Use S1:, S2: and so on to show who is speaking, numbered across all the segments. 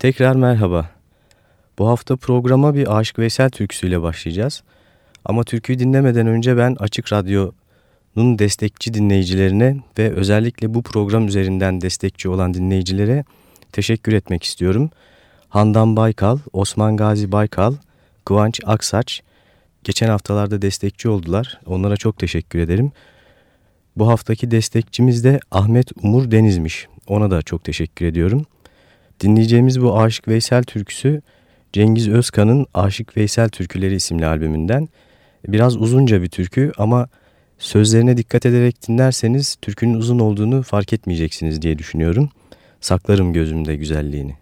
S1: Tekrar merhaba. Bu hafta programa bir Aşık Veysel türküsüyle başlayacağız. Ama türküyü dinlemeden önce ben Açık Radyo'nun destekçi dinleyicilerine ve özellikle bu program üzerinden destekçi olan dinleyicilere teşekkür etmek istiyorum. Handan Baykal, Osman Gazi Baykal, Kıvanç Aksaç geçen haftalarda destekçi oldular. Onlara çok teşekkür ederim. Bu haftaki destekçimiz de Ahmet Umur Deniz'miş. Ona da çok teşekkür ediyorum. Dinleyeceğimiz bu Aşık Veysel türküsü Cengiz Özkan'ın Aşık Veysel Türküleri isimli albümünden. Biraz uzunca bir türkü ama sözlerine dikkat ederek dinlerseniz türkünün uzun olduğunu fark etmeyeceksiniz diye düşünüyorum. Saklarım gözümde güzelliğini.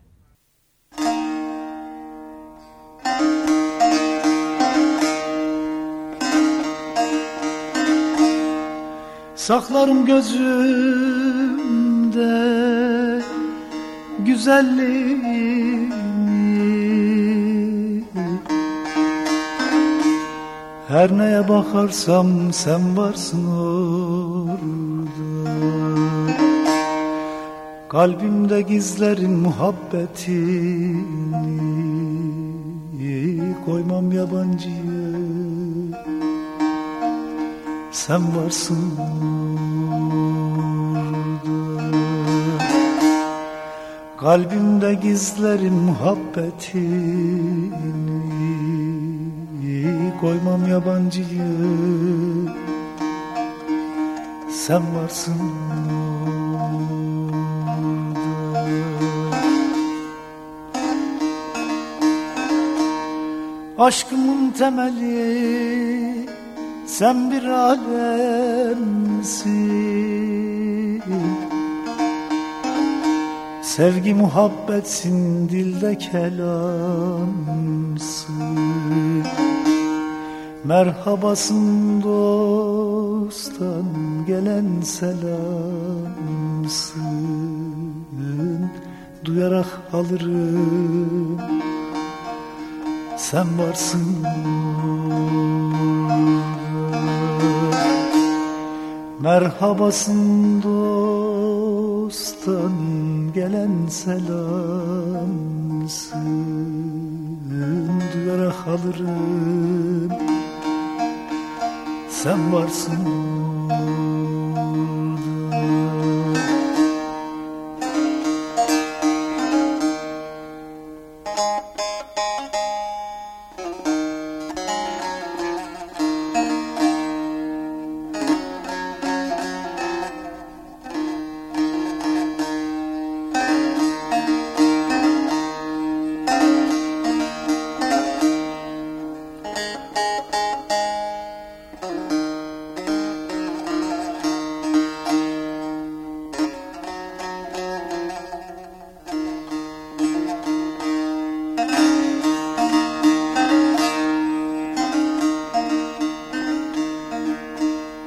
S2: Saklarım gözümde güzelliğini Her neye bakarsam sen varsın orada. Kalbimde gizlerin muhabbetini Koymam yabancıya. Sen varsın Kalbimde gizlerin muhabbetini Koymam yabancıyı. Sen varsın Aşkımın temeli sen bir alemsin Sevgi muhabbetsin dilde kelamsın. Merhabasın dosttan gelen selamsın. Duyarak alırım sen varsın. Merhabasın dosttan gelen selamsın Duyarak alırım sen varsın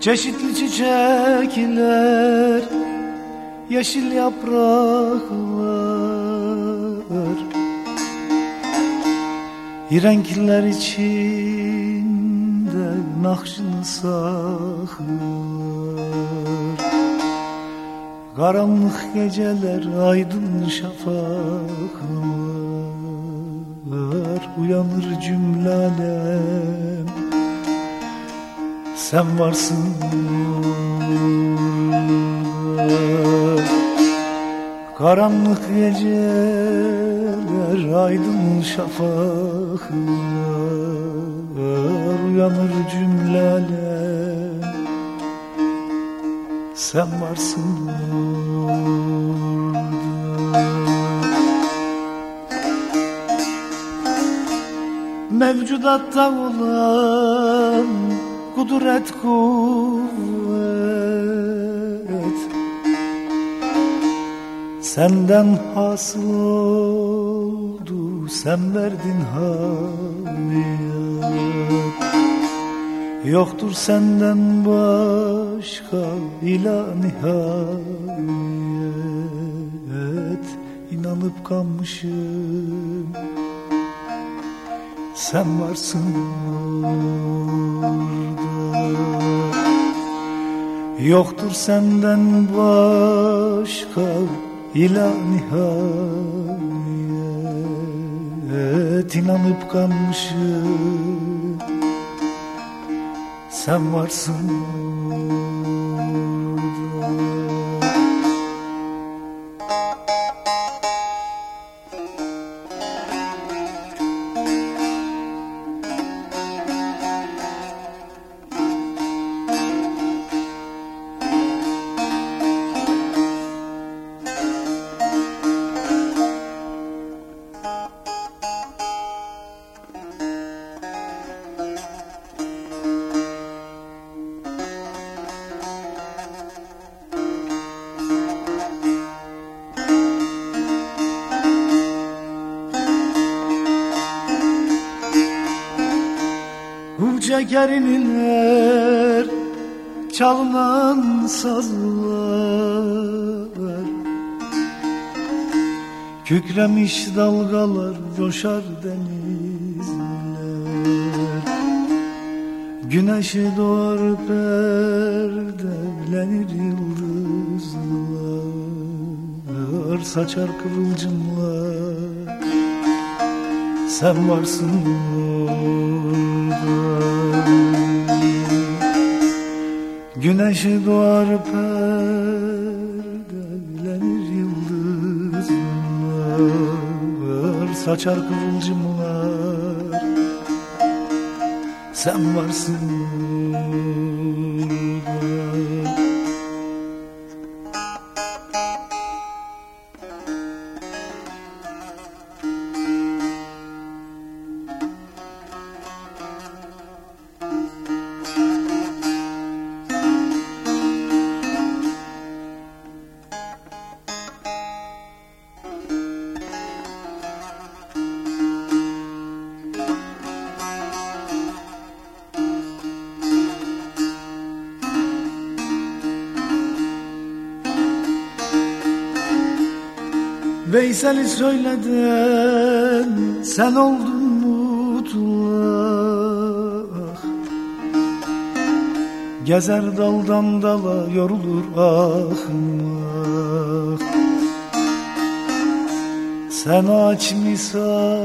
S2: Çeşitli çiçekler Yeşil yapraklar Renkler içinde nakşını saklar Karanlık geceler aydın şafaklar Uyanır cümlelem sen varsın. Karanlık geceler aydın şafaklar Uyanır cümleler. Sen varsın. Mevcudatta olan kudret kuvvet. Senden hasıl oldu sen verdin hayat Yoktur senden başka ilah nihayet. İnanıp kalmışım. Sen varsın Yoktur senden başka ilah nihayet. İnanıp kalmışım. Sen varsın. Şekerinler çalınan sazlar. Kükremiş dalgalar coşar denizler. Güneşi doğar perdelenir yıldızlar. Saçar kıvılcımlar Sen varsın Güneşi doğar perdelenir yıldızlar Saçar kıvılcımlar. Sen varsın söyleden sen oldun mutlak. Gezer daldan dala yorulur ah Sen aç misali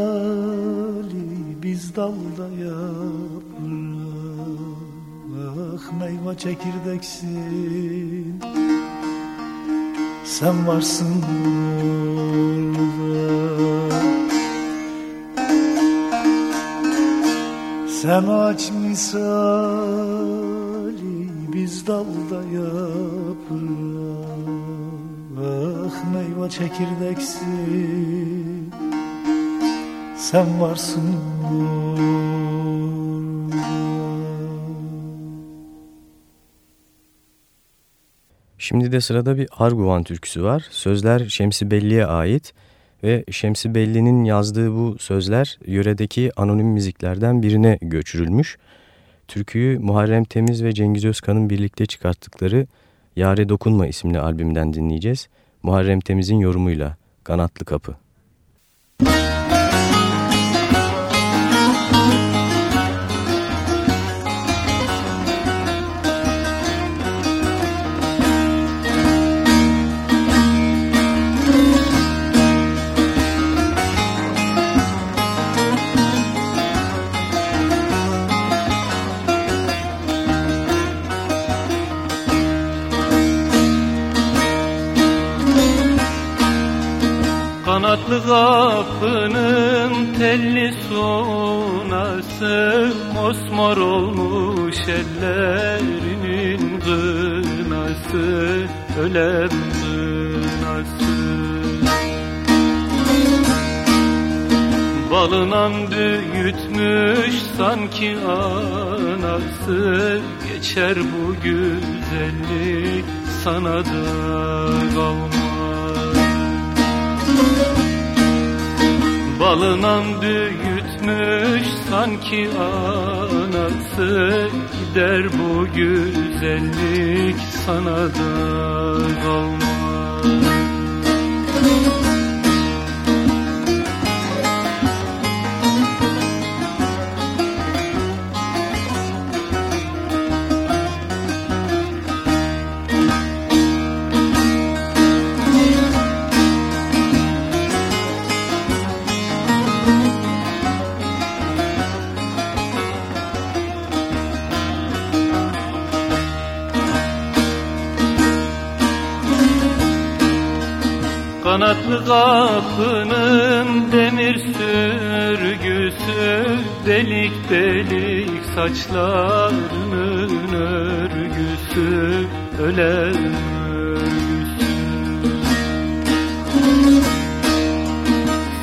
S2: biz dalda yaprak. Meyve çekirdeksin sen varsın Sen aç misali biz dalda yaprak Meyve çekirdeksin Sen varsın
S1: Şimdi de sırada bir Arguvan türküsü var. Sözler Şemsi Belli'ye ait ve Şemsi Belli'nin yazdığı bu sözler yöredeki anonim müziklerden birine göçürülmüş. Türküyü Muharrem Temiz ve Cengiz Özkan'ın birlikte çıkarttıkları Yare Dokunma isimli albümden dinleyeceğiz. Muharrem Temiz'in yorumuyla Kanatlı Kapı.
S3: Kanatlı kapının telli sunası Mosmor olmuş ellerinin kınası Ölem kınası. Balından büyütmüş sanki anası Geçer bu güzellik sana da kalmaz Balından büyütmüş sanki anası Gider bu güzellik sana da kalmaz kapının demir sürgüsü Delik delik saçlarının örgüsü Ölen örgüsü.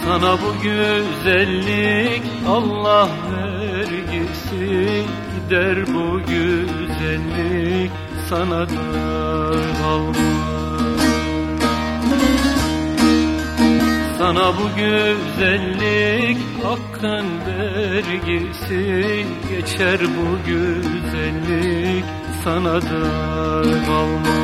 S3: Sana bu güzellik Allah vergisi Gider bu güzellik sana da kalmaz Sana bu güzellik hakkın vergisi Geçer bu güzellik sana da kalmaz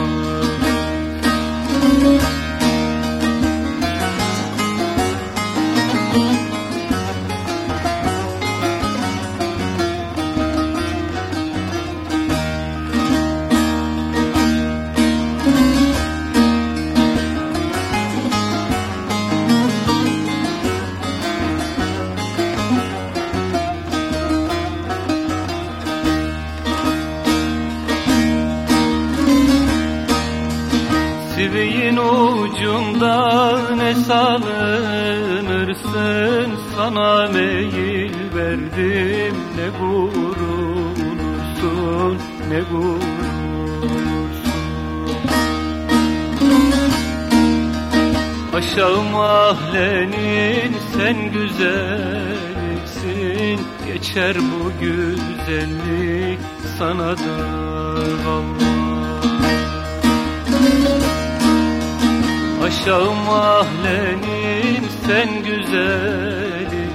S3: ne salınırsın Sana meyil verdim ne gurursun ne gurursun. Aşağı mahallenin sen güzelsin Geçer bu güzellik sana da Allah Aşağı mahallenin sen güzelisin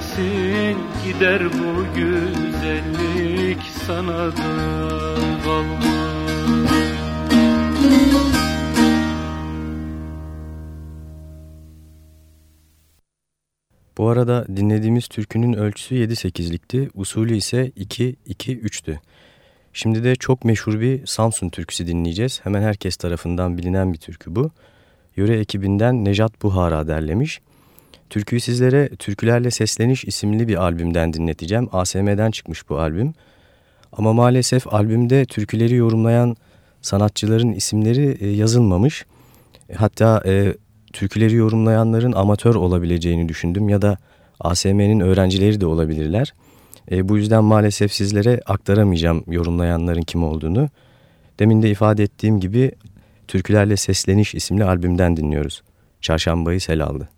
S3: Gider bu güzellik sana da kalmaz
S1: Bu arada dinlediğimiz türkünün ölçüsü 7-8'likti, usulü ise 2-2-3'tü. Şimdi de çok meşhur bir Samsun türküsü dinleyeceğiz. Hemen herkes tarafından bilinen bir türkü bu. Yöre ekibinden Nejat Buhara derlemiş. Türküyü sizlere Türkülerle Sesleniş isimli bir albümden dinleteceğim. ASM'den çıkmış bu albüm. Ama maalesef albümde türküleri yorumlayan sanatçıların isimleri e, yazılmamış. Hatta e, türküleri yorumlayanların amatör olabileceğini düşündüm ya da ASM'nin öğrencileri de olabilirler. E, bu yüzden maalesef sizlere aktaramayacağım yorumlayanların kim olduğunu. Demin de ifade ettiğim gibi Türkülerle Sesleniş isimli albümden dinliyoruz. Çarşambayı sel aldı.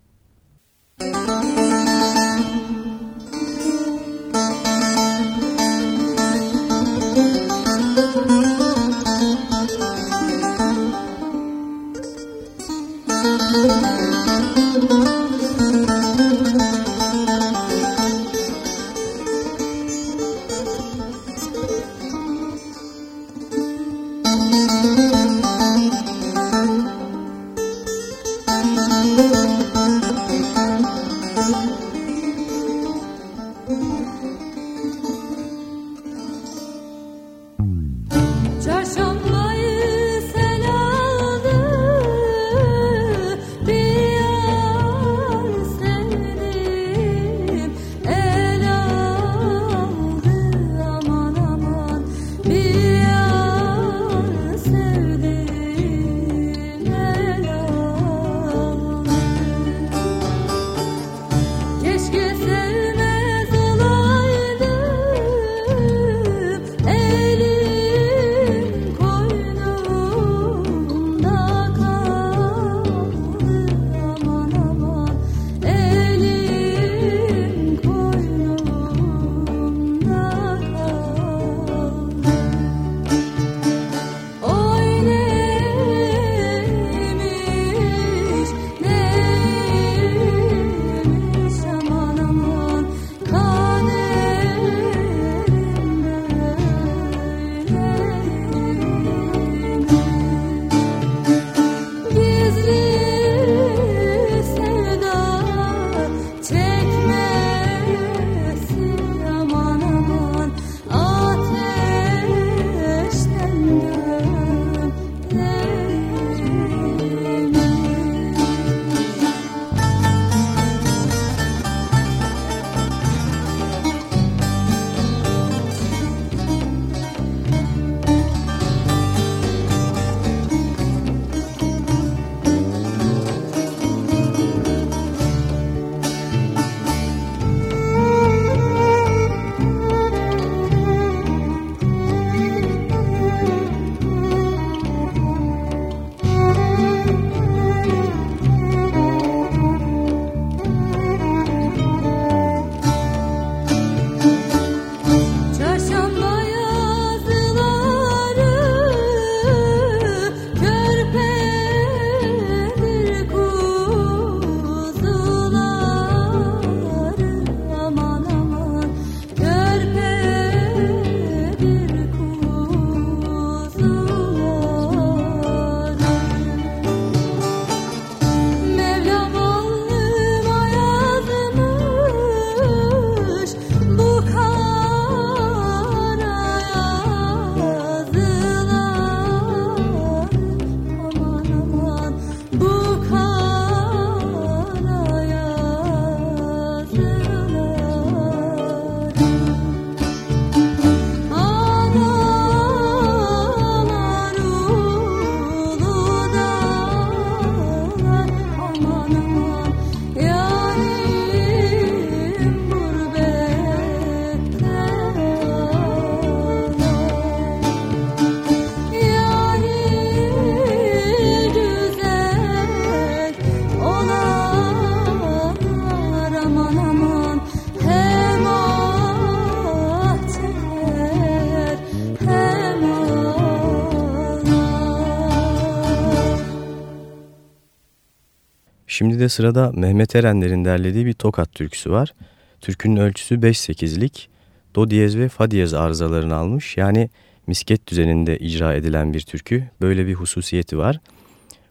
S1: Şimdi de sırada Mehmet Erenler'in derlediği bir tokat türküsü var. Türkünün ölçüsü 5-8'lik, do diyez ve fa diyez arızalarını almış. Yani misket düzeninde icra edilen bir türkü. Böyle bir hususiyeti var.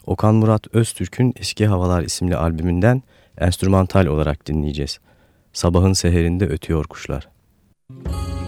S1: Okan Murat Öztürk'ün Eski Havalar isimli albümünden enstrümantal olarak dinleyeceğiz. Sabahın seherinde ötüyor kuşlar. Müzik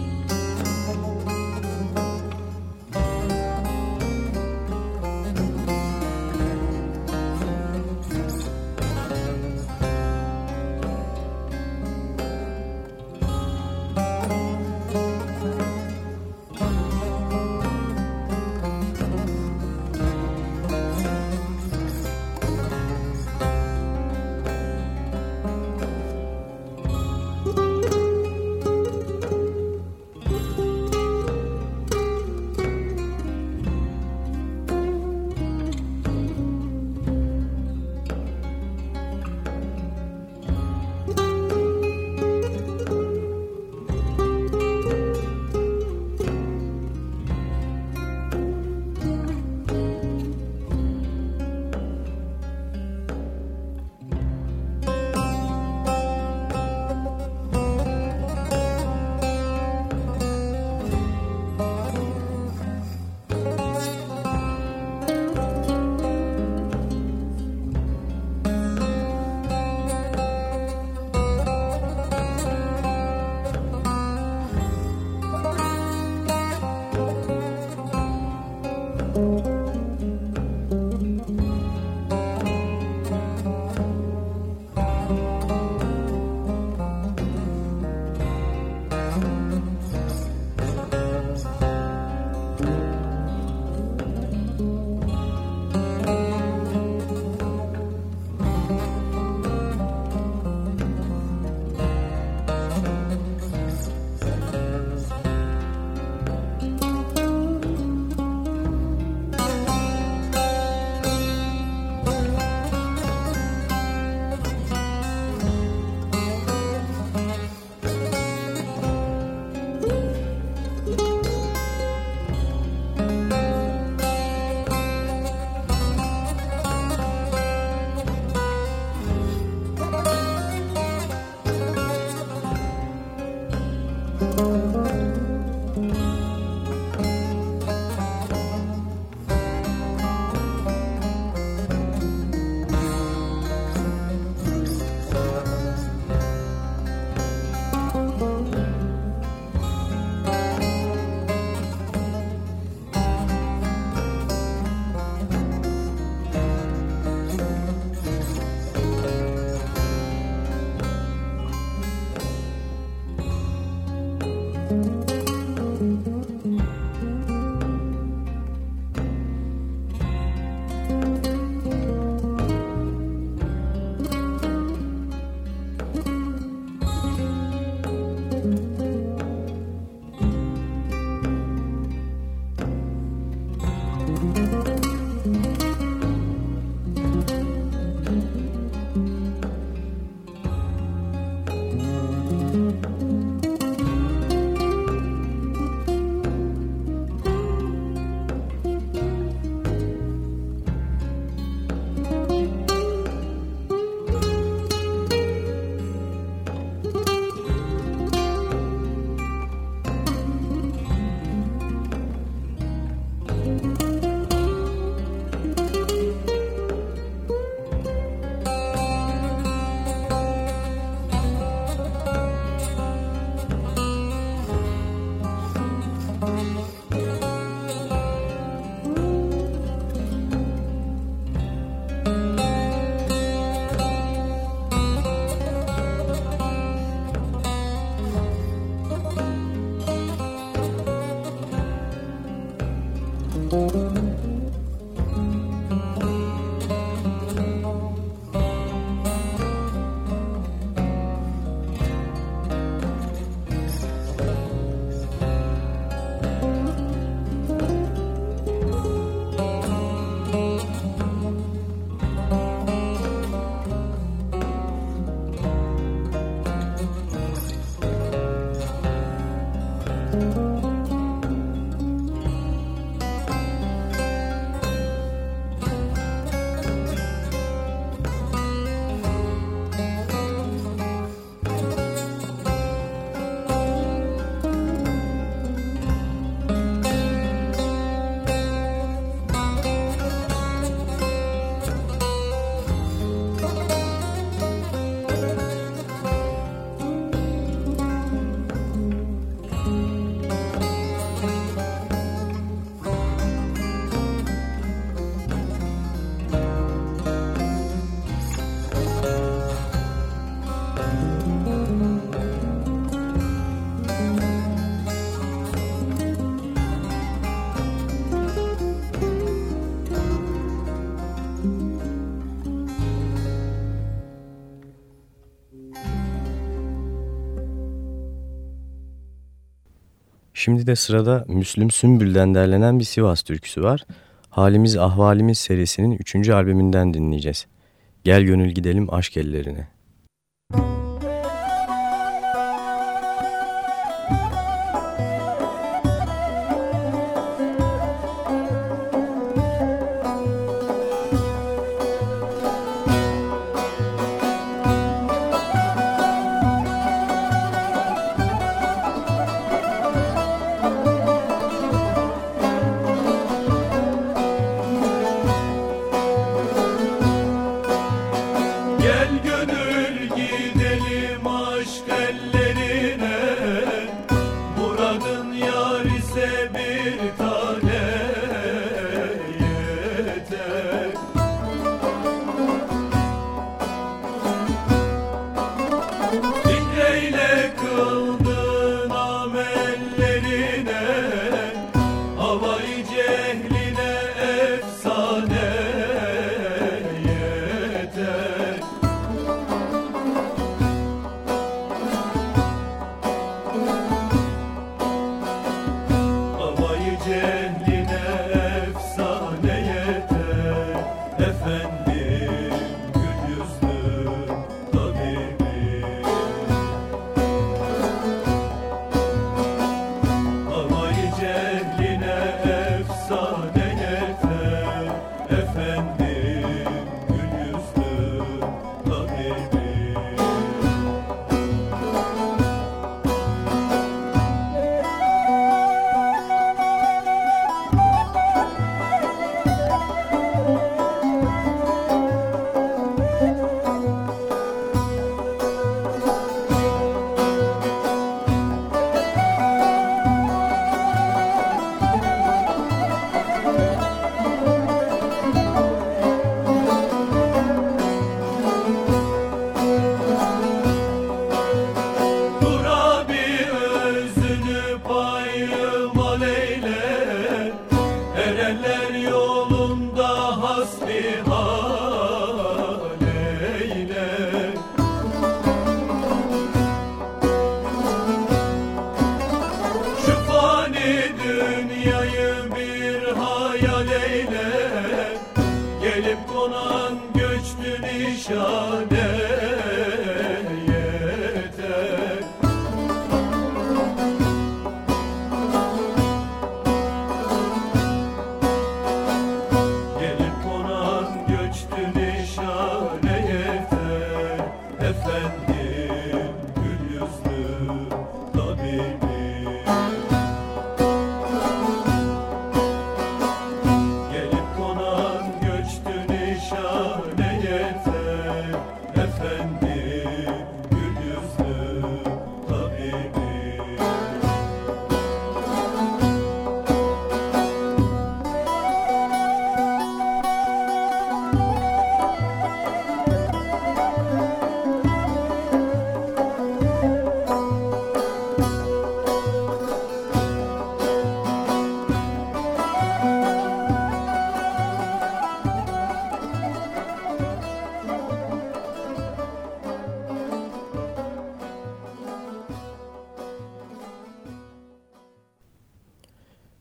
S4: Şimdi de sırada Müslüm Sümbül'den derlenen bir Sivas türküsü var. Halimiz Ahvalimiz serisinin 3. albümünden dinleyeceğiz. Gel gönül gidelim aşk ellerine.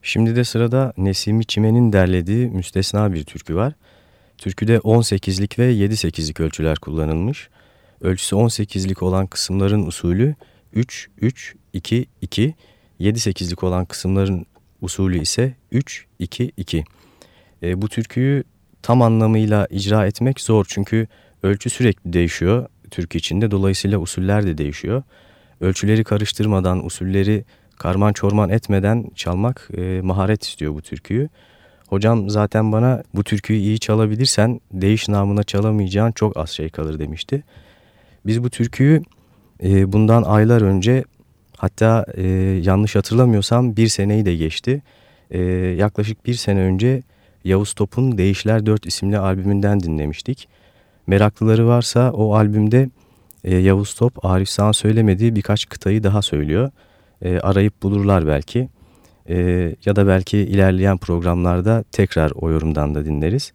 S4: Şimdi de sırada Nesimi Çimen'in derlediği müstesna bir türkü var. Türküde 18'lik ve 7-8'lik ölçüler kullanılmış. Ölçüsü 18'lik olan kısımların usulü 3-3-2-2, 7-8'lik olan kısımların usulü ise 3-2-2. E, bu türküyü tam anlamıyla icra etmek zor çünkü ölçü sürekli değişiyor türkü içinde. Dolayısıyla usuller de değişiyor. Ölçüleri karıştırmadan, usulleri karman çorman etmeden çalmak e, maharet istiyor bu türküyü. Hocam zaten bana bu türküyü iyi çalabilirsen değiş namına çalamayacağın çok az şey kalır demişti. Biz bu türküyü e, bundan aylar önce hatta e, yanlış hatırlamıyorsam bir seneyi de geçti. E, yaklaşık bir sene önce Yavuz Top'un Değişler 4 isimli albümünden dinlemiştik. Meraklıları varsa o albümde e, Yavuz Top Arif Sağ'ın söylemediği birkaç kıtayı daha söylüyor e, arayıp bulurlar belki. E, ya da belki ilerleyen programlarda tekrar o yorumdan da dinleriz.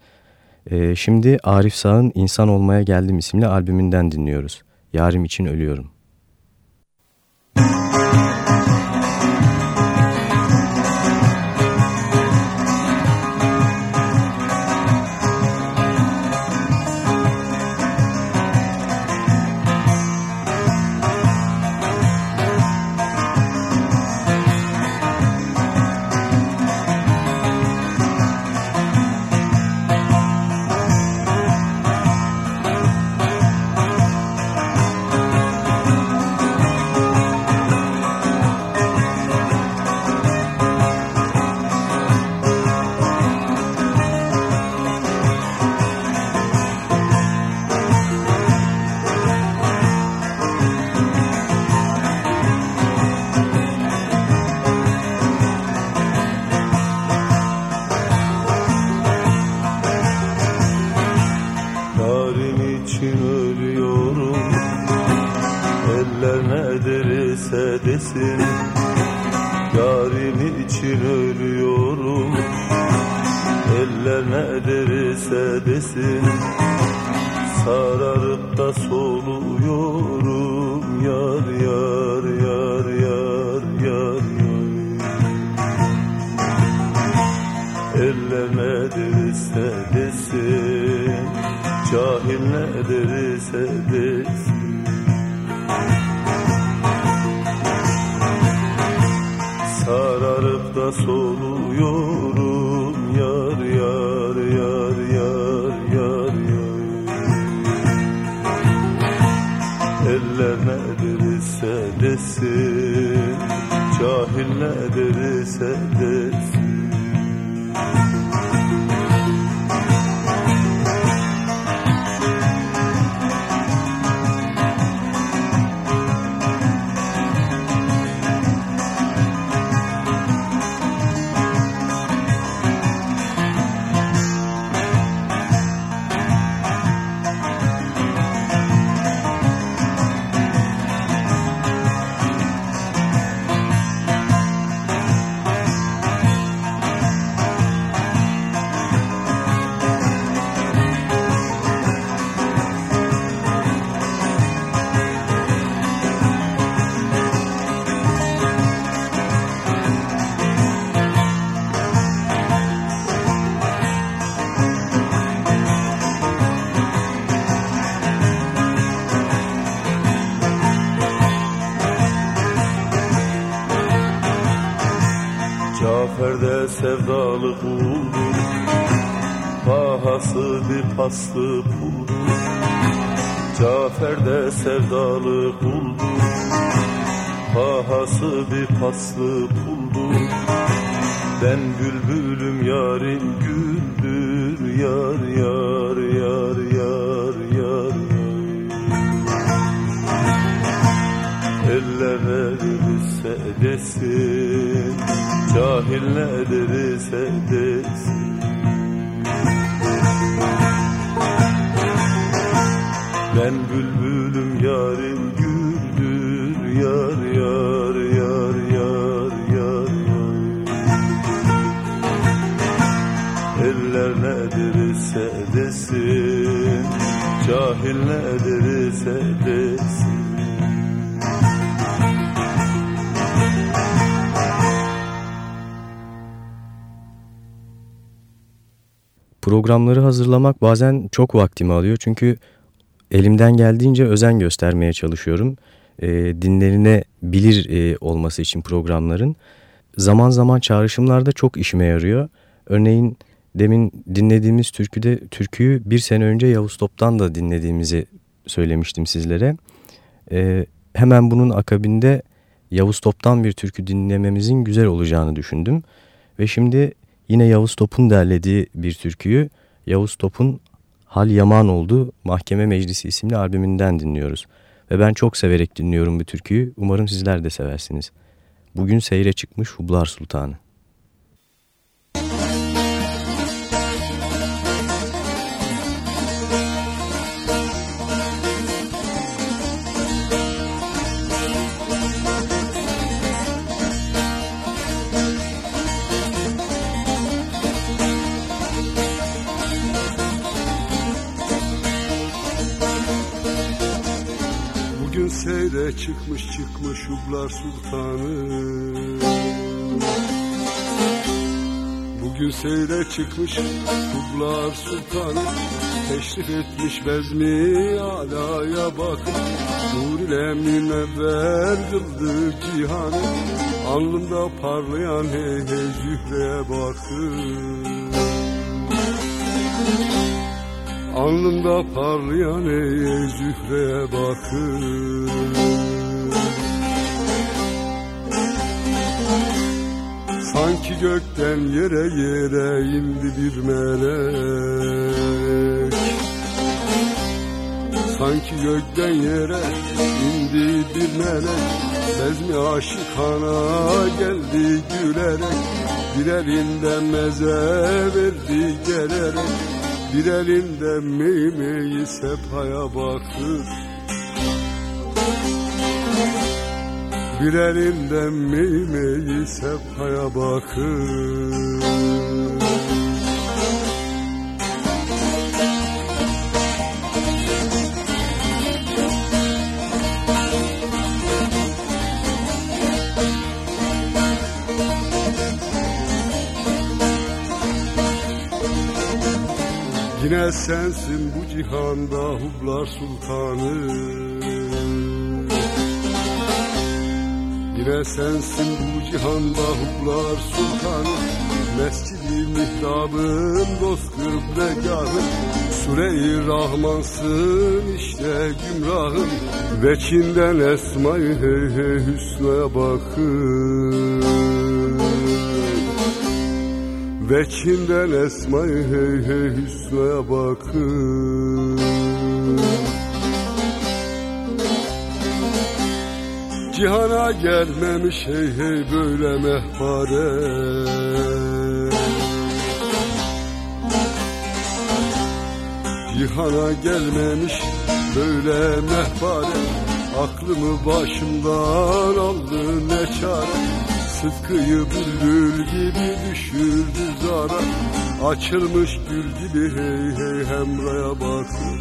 S4: E, şimdi Arif Sağ'ın İnsan Olmaya Geldim isimli albümünden dinliyoruz. Yarim için ölüyorum.
S5: Eller ne derse desin Cahil ne derse desin paslı buldu. Cafer'de sevdalık oldu Pahası bir paslı buldu. Ben bülbülüm yarim güldür Yar yar yar yar yar yar. Eller ne derse desin Cahil ne derse desin
S1: Programları hazırlamak bazen çok vaktimi alıyor çünkü elimden geldiğince özen göstermeye çalışıyorum. E, dinlerine bilir e, olması için programların. Zaman zaman çağrışımlarda çok işime yarıyor. Örneğin demin dinlediğimiz türküde türküyü bir sene önce Yavuz Top'tan da dinlediğimizi söylemiştim sizlere. E, hemen bunun akabinde Yavuz Top'tan bir türkü dinlememizin güzel olacağını düşündüm. Ve şimdi yine Yavuz Top'un derlediği bir türküyü Yavuz Top'un Hal Yaman oldu Mahkeme Meclisi isimli albümünden dinliyoruz. Ve ben çok severek dinliyorum bu türküyü. Umarım sizler de seversiniz. Bugün seyre çıkmış Hublar Sultanı.
S6: Seyre çıkmış çıkmış Hublar Sultanı. Bugün seyre çıkmış Hublar Sultanı. Teşrif etmiş bezmi alaya bakın. Nur ile münevver kıldı cihanı. Alnında parlayan hey hey zühreye bakın Alnında parlayan ey zühreye bakın Sanki gökten yere yere indi bir melek. Sanki gökten yere indi bir melek. Bezmi aşıkana geldi gülerek Bir elinde meze verdi gelerek bir elinde meymeyi sepaya bakır. Bir elinden meymeyi sepaya bakır Yine sensin bu cihanda hublar sultanı. Yine sensin bu cihanda hublar sultanı. Mescid-i mihrabın dost kıblegahın Sure-i Rahmansın işte gümrahın Veçinden esmayı hey hey hüsnaya bakın Veçinden esmayı hey hey hüsnaya bakın. Cihana gelmemiş hey hey böyle mehpare. Cihana gelmemiş böyle mehpare. Aklımı başımdan aldı ne çare Sıtkıyı bülbül gibi düşürdü zara. Açılmış gül gibi hey hey hemraya bakın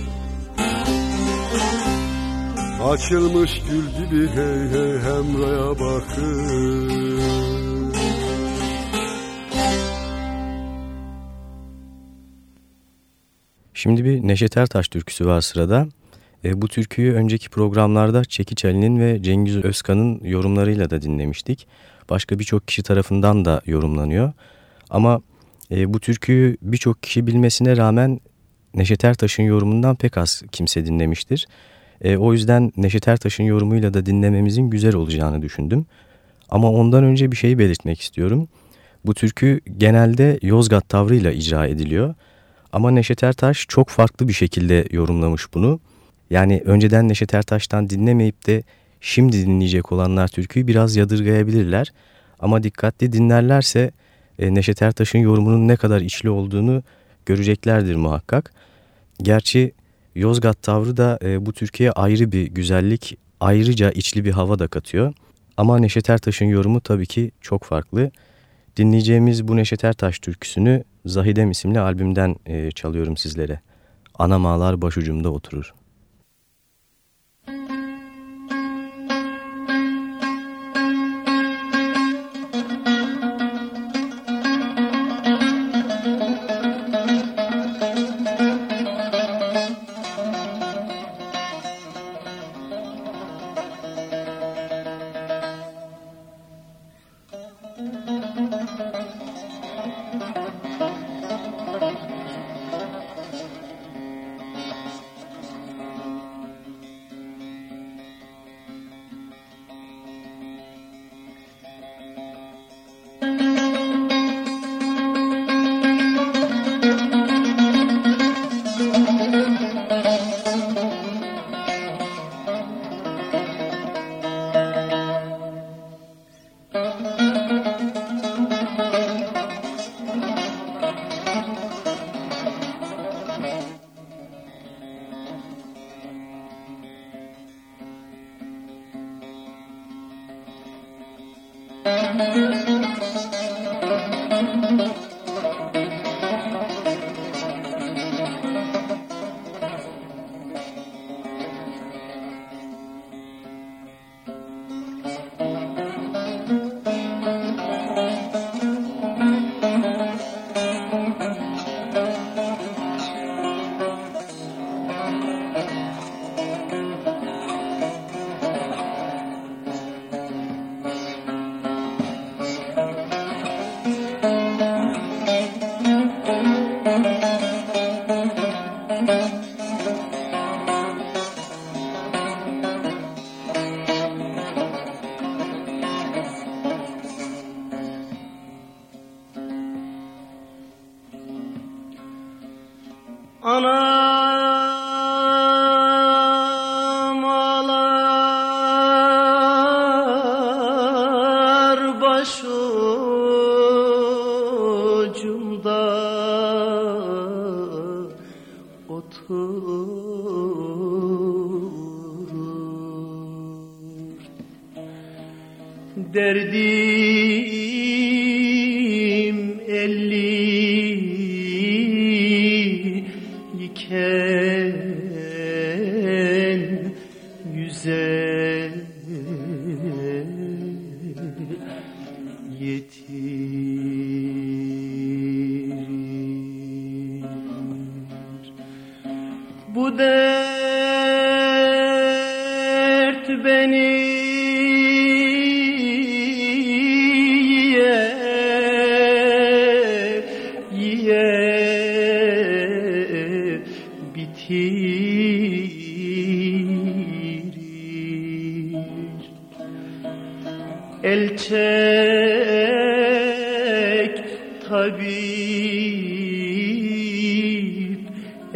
S6: Açılmış gül gibi hey hey hemraya bakın
S1: Şimdi bir Neşet Ertaş türküsü var sırada. E, bu türküyü önceki programlarda Çekiç Ali'nin ve Cengiz Özkan'ın yorumlarıyla da dinlemiştik başka birçok kişi tarafından da yorumlanıyor. Ama e, bu türküyü birçok kişi bilmesine rağmen Neşet Ertaş'ın yorumundan pek az kimse dinlemiştir. E, o yüzden Neşet Ertaş'ın yorumuyla da dinlememizin güzel olacağını düşündüm. Ama ondan önce bir şeyi belirtmek istiyorum. Bu türkü genelde Yozgat tavrıyla icra ediliyor. Ama Neşet Ertaş çok farklı bir şekilde yorumlamış bunu. Yani önceden Neşet Ertaş'tan dinlemeyip de şimdi dinleyecek olanlar türküyü biraz yadırgayabilirler. Ama dikkatli dinlerlerse e, Neşet Ertaş'ın yorumunun ne kadar içli olduğunu göreceklerdir muhakkak. Gerçi Yozgat tavrı da e, bu Türkiye ayrı bir güzellik, ayrıca içli bir hava da katıyor. Ama Neşet Ertaş'ın yorumu tabii ki çok farklı. Dinleyeceğimiz bu Neşet Ertaş türküsünü Zahidem isimli albümden e, çalıyorum sizlere. Anamalar başucumda oturur.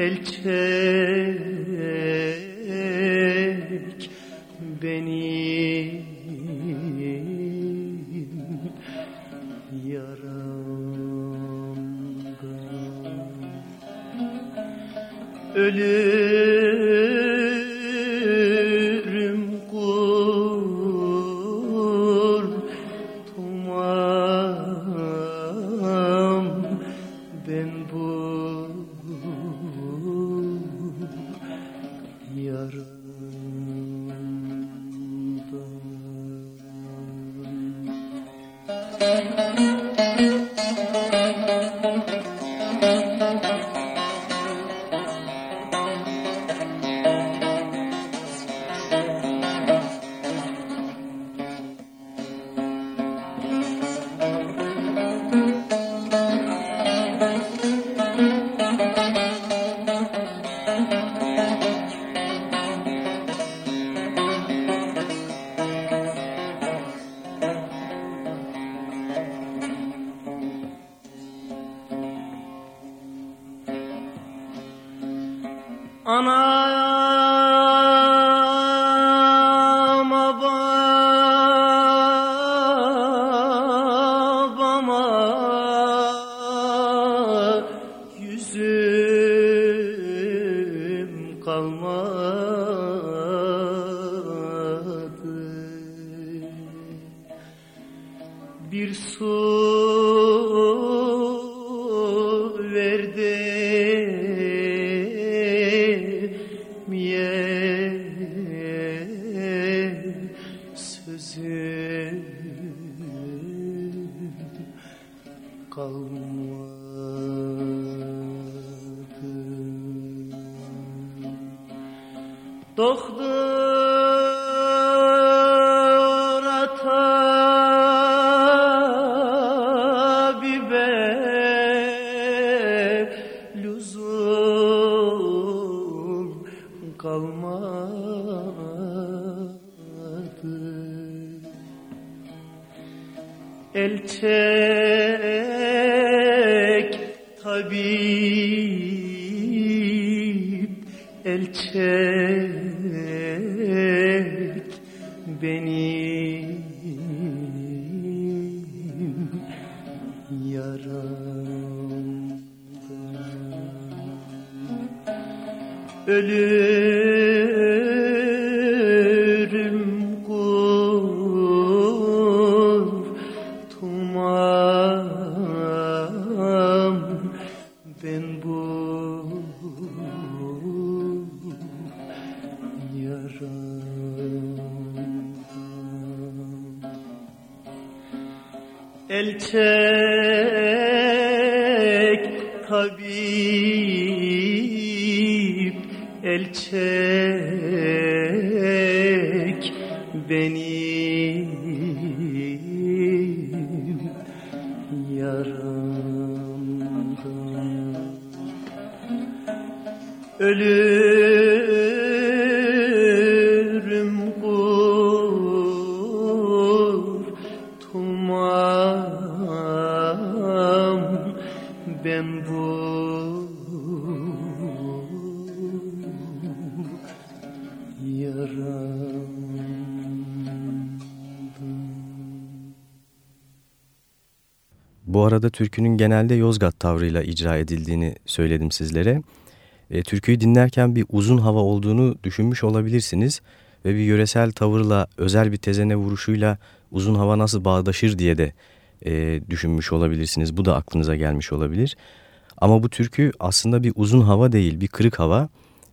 S2: el ah sevdam ben bu yaram El tabip el çek
S1: Arada türkünün genelde Yozgat tavrıyla icra edildiğini söyledim sizlere. E, türküyü dinlerken bir uzun hava olduğunu düşünmüş olabilirsiniz ve bir yöresel tavırla, özel bir tezene vuruşuyla uzun hava nasıl bağdaşır diye de e, düşünmüş olabilirsiniz. Bu da aklınıza gelmiş olabilir. Ama bu türkü aslında bir uzun hava değil, bir kırık hava.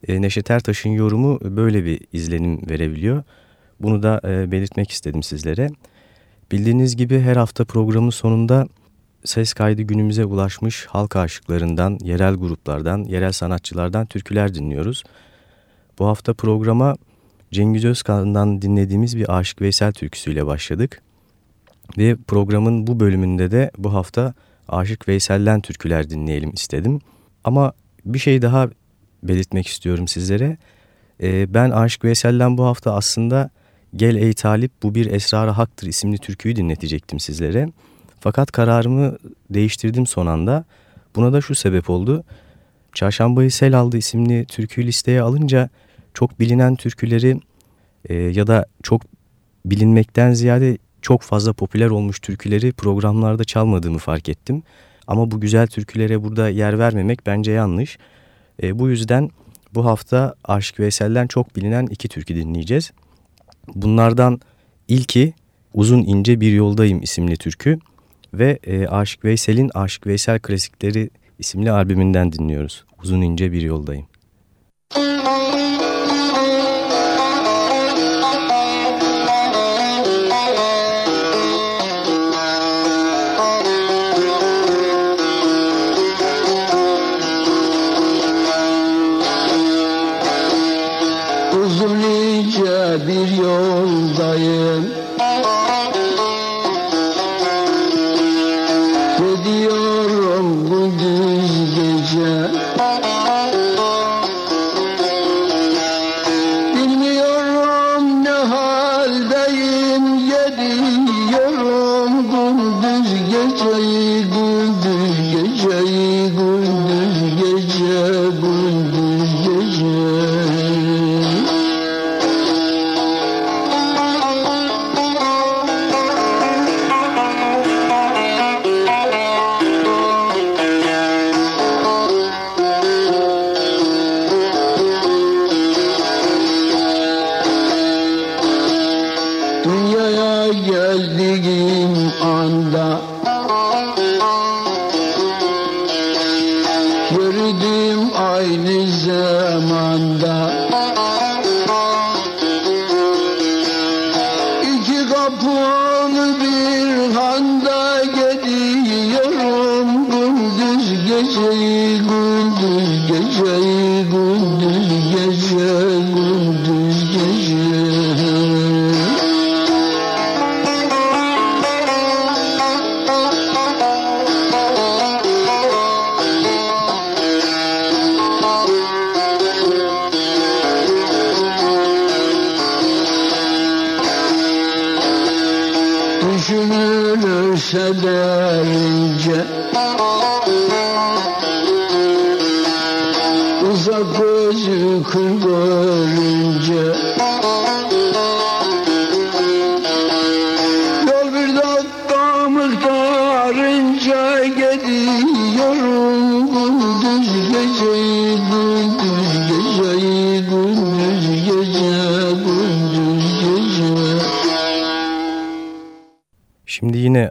S1: E, Neşet Ertaş'ın yorumu böyle bir izlenim verebiliyor. Bunu da e, belirtmek istedim sizlere. Bildiğiniz gibi her hafta programın sonunda ses kaydı günümüze ulaşmış halk aşıklarından, yerel gruplardan, yerel sanatçılardan türküler dinliyoruz. Bu hafta programa Cengiz Özkan'dan dinlediğimiz bir Aşık Veysel türküsüyle başladık. Ve programın bu bölümünde de bu hafta Aşık Veysel'den türküler dinleyelim istedim. Ama bir şey daha belirtmek istiyorum sizlere. Ee, ben Aşık Veysel'den bu hafta aslında Gel Ey Talip Bu Bir Esrarı Haktır isimli türküyü dinletecektim sizlere. Fakat kararımı değiştirdim son anda. Buna da şu sebep oldu. Çarşambayı Sel aldı isimli türküyü listeye alınca çok bilinen türküleri e, ya da çok bilinmekten ziyade çok fazla popüler olmuş türküleri programlarda çalmadığımı fark ettim. Ama bu güzel türkülere burada yer vermemek bence yanlış. E, bu yüzden bu hafta Aşık Veysel'den çok bilinen iki türkü dinleyeceğiz. Bunlardan ilki Uzun İnce Bir Yoldayım isimli türkü ve e, Aşık Veysel'in Aşık Veysel Klasikleri isimli albümünden dinliyoruz. Uzun İnce Bir Yoldayım.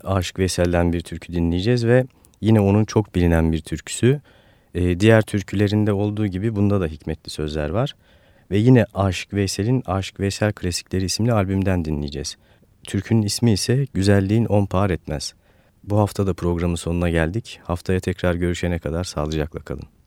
S1: Aşık Veysel'den bir türkü dinleyeceğiz ve yine onun çok bilinen bir türküsü. Ee, diğer türkülerinde olduğu gibi bunda da hikmetli sözler var. Ve yine Aşık Veysel'in Aşık Veysel Klasikleri isimli albümden dinleyeceğiz. Türkünün ismi ise Güzelliğin On Par Etmez. Bu hafta da programın sonuna geldik. Haftaya tekrar görüşene kadar sağlıcakla kalın.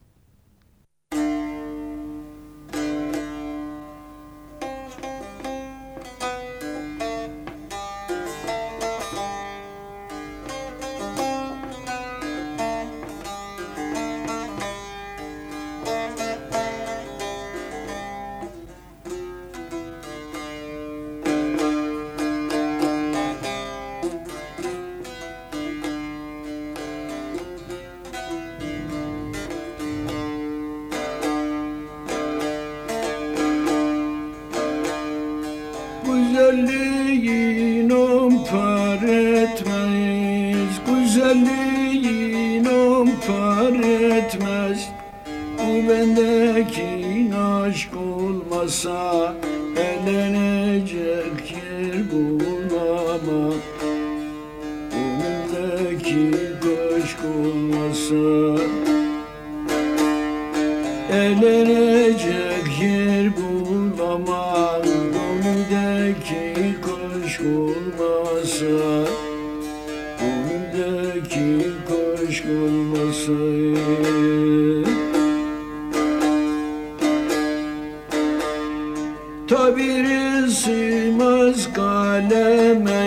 S7: Tabiri sığmaz kaleme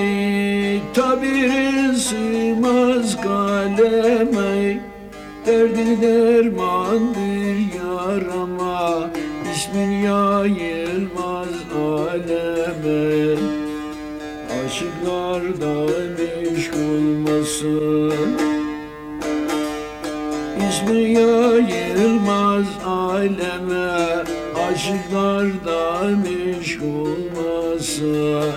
S7: Tabiri sığmaz kaleme Derdi dermandır yarama İsmin yayılmaz aleme. Aşıklardan meşk olmasın yayılmaz aleme Aşıklarda meşk olmasın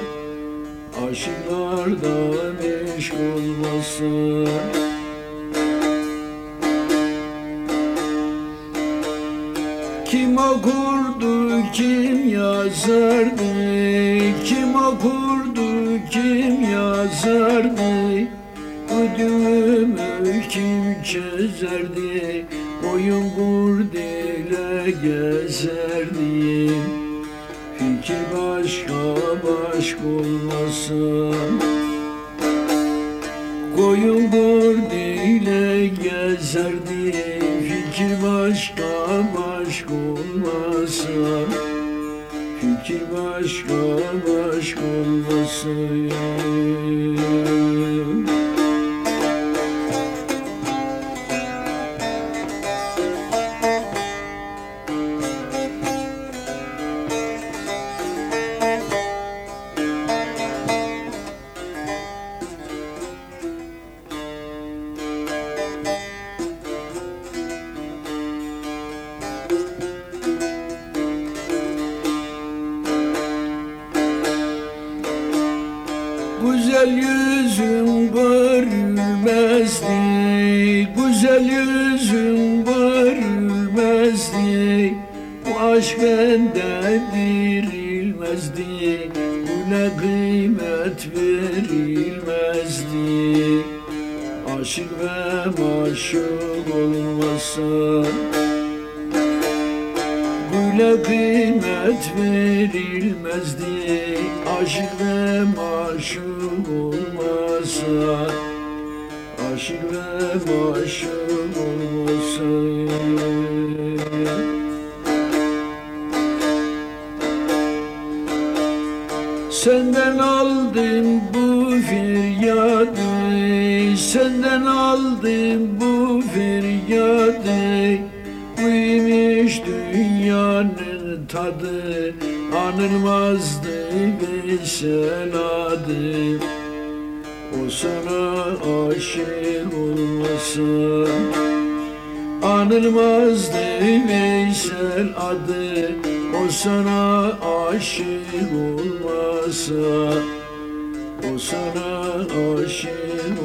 S7: Aşıklarda meşk olmasın Kim okurdu, kim yazardı Kim okurdu, kim yazardı Ödümü kim çözerdi Boyun kurdele gezerdi Fikir başka başka olmasın? Koyun kurdele gezerdi Fikir başka başka olmasın? Fikir başka başka olmasın kıymet verilmezdi Aşık ve maşuk olmasa Aşık ve maşuk olmasa Senden Anılmazdı Veysel adı O sana aşık olmasın. Anılmazdı Veysel adı O sana aşık olmasa O sana aşık